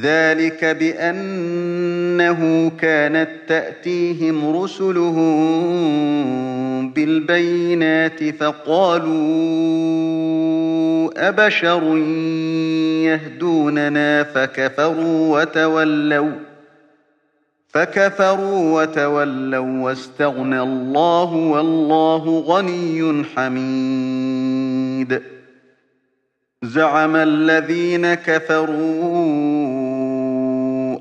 ذلك بأنه كانت تأتيهم رسلهم بالبينات فقالوا أبشر يهدوننا فكفروا وتولوا فكفروا وتولوا واستغنى الله والله غني حميد زعم الذين كفروا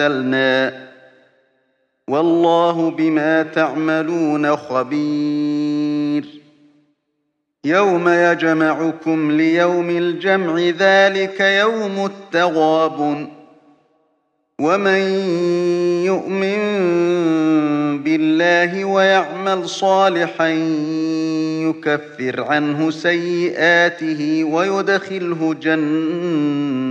أنزلنا والله بما تعملون خبير. يوم يجمعكم ليوم الجمع ذلك يوم التغابن. ومن يؤمن بالله ويعمل صالحا يكفر عنه سيئاته ويدخله جنات.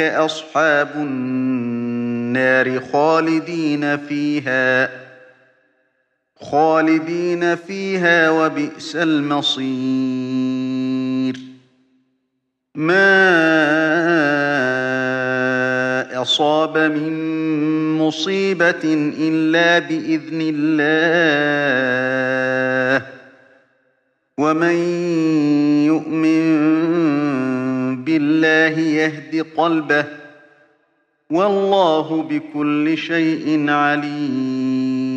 أصحاب النار خالدين فيها خالدين فيها وبئس المصير. ما أصاب من مصيبة إلا بإذن الله ومن يؤمن بالله يهد قلبه والله بكل شيء عليم.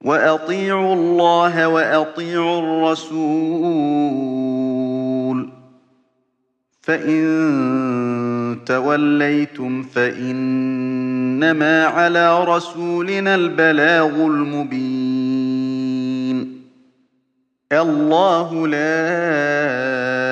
وأطيعوا الله وأطيعوا الرسول. فإن توليتم فإنما على رسولنا البلاغ المبين. الله لا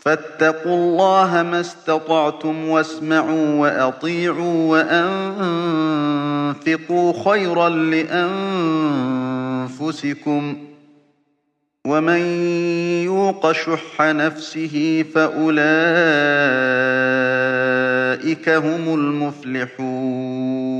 فاتقوا الله ما استطعتم واسمعوا وأطيعوا وأنفقوا خيرا لأنفسكم ومن يوق شح نفسه فأولئك هم المفلحون